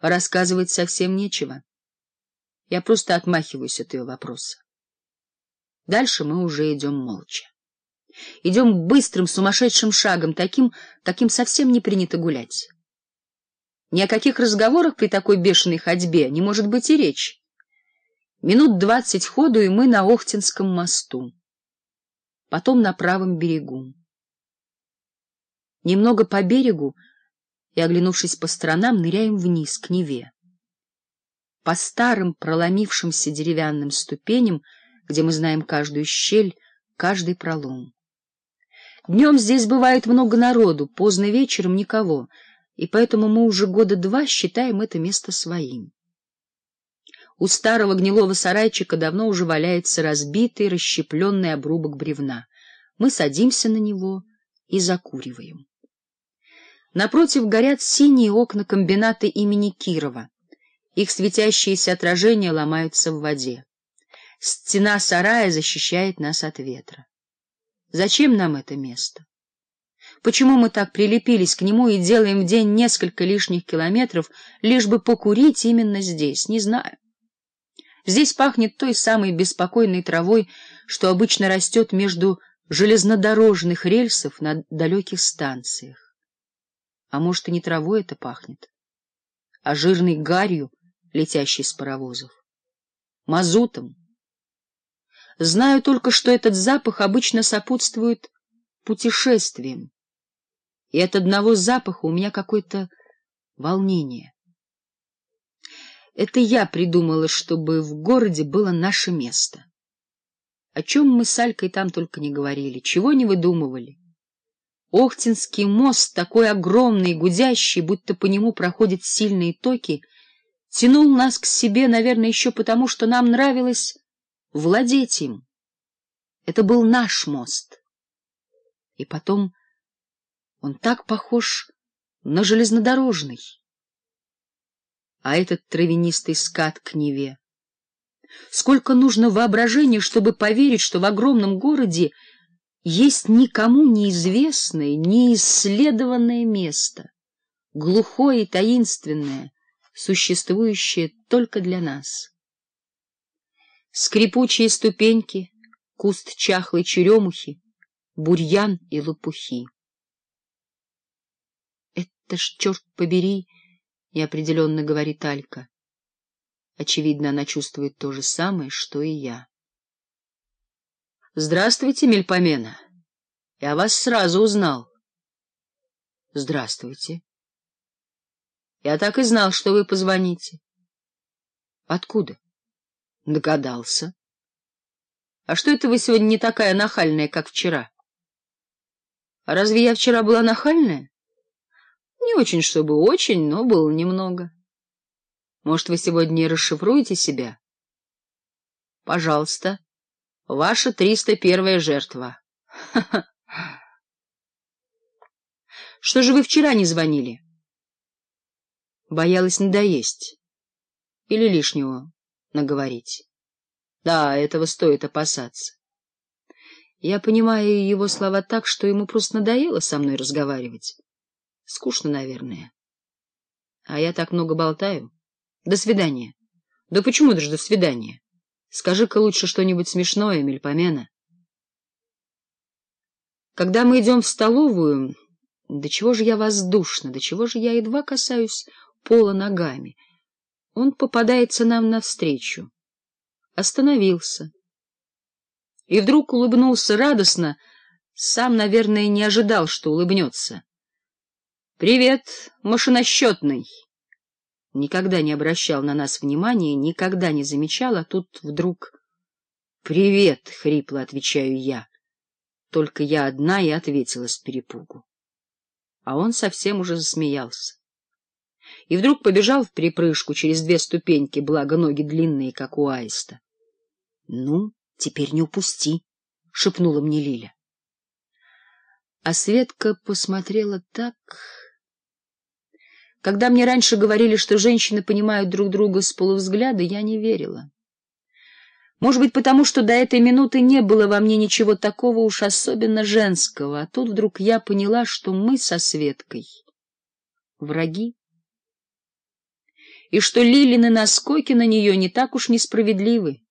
рассказывать совсем нечего. Я просто отмахиваюсь от ее вопроса. Дальше мы уже идем молча. Идем быстрым, сумасшедшим шагом, таким, каким совсем не принято гулять. Ни о каких разговорах при такой бешеной ходьбе не может быть и речи. Минут двадцать ходу, и мы на Охтинском мосту. Потом на правом берегу. Немного по берегу и, оглянувшись по сторонам, ныряем вниз, к Неве. По старым проломившимся деревянным ступеням, где мы знаем каждую щель, каждый пролом. Днем здесь бывает много народу, поздно вечером никого, и поэтому мы уже года два считаем это место своим. У старого гнилого сарайчика давно уже валяется разбитый, расщепленный обрубок бревна. Мы садимся на него и закуриваем. Напротив горят синие окна комбината имени Кирова. Их светящиеся отражения ломаются в воде. Стена сарая защищает нас от ветра. Зачем нам это место? Почему мы так прилепились к нему и делаем в день несколько лишних километров, лишь бы покурить именно здесь, не знаю. Здесь пахнет той самой беспокойной травой, что обычно растет между железнодорожных рельсов на далеких станциях а может, и не травой это пахнет, а жирной гарью, летящей с паровозов, мазутом. Знаю только, что этот запах обычно сопутствует путешествиям, и от одного запаха у меня какое-то волнение. Это я придумала, чтобы в городе было наше место. О чем мы с Алькой там только не говорили, чего не выдумывали. Охтинский мост, такой огромный, гудящий, будто по нему проходят сильные токи, тянул нас к себе, наверное, еще потому, что нам нравилось владеть им. Это был наш мост. И потом он так похож на железнодорожный. А этот травянистый скат к Неве. Сколько нужно воображения, чтобы поверить, что в огромном городе есть никому неизвестное, неисследованное место, глухое и таинственное, существующее только для нас. Скрипучие ступеньки, куст чахлой черемухи, бурьян и лопухи. «Это ж, черт побери!» — неопределенно говорит Алька. Очевидно, она чувствует то же самое, что и я. «Здравствуйте, Мельпомена. Я вас сразу узнал». «Здравствуйте. Я так и знал, что вы позвоните». «Откуда?» «Догадался». «А что это вы сегодня не такая нахальная, как вчера?» «А разве я вчера была нахальная?» «Не очень, чтобы очень, но было немного». «Может, вы сегодня и расшифруете себя?» «Пожалуйста». Ваша 301 жертва. Что же вы вчера не звонили? Боялась надоесть. Или лишнего наговорить. Да, этого стоит опасаться. Я понимаю его слова так, что ему просто надоело со мной разговаривать. Скучно, наверное. А я так много болтаю. До свидания. Да почему даже до свидания? Скажи-ка лучше что-нибудь смешное, Мельпомена. Когда мы идем в столовую, до чего же я воздушна, до чего же я едва касаюсь пола ногами. Он попадается нам навстречу. Остановился. И вдруг улыбнулся радостно, сам, наверное, не ожидал, что улыбнется. — Привет, машиносчетный! никогда не обращал на нас внимания, никогда не замечал, а тут вдруг... «Привет!» — хрипло отвечаю я. Только я одна и ответила с перепугу. А он совсем уже засмеялся. И вдруг побежал в припрыжку через две ступеньки, благо ноги длинные, как у аиста. — Ну, теперь не упусти, — шепнула мне Лиля. А Светка посмотрела так... Когда мне раньше говорили, что женщины понимают друг друга с полувзгляда, я не верила. Может быть, потому что до этой минуты не было во мне ничего такого уж особенно женского, а тут вдруг я поняла, что мы со Светкой враги, и что Лилины наскоки на нее не так уж несправедливы.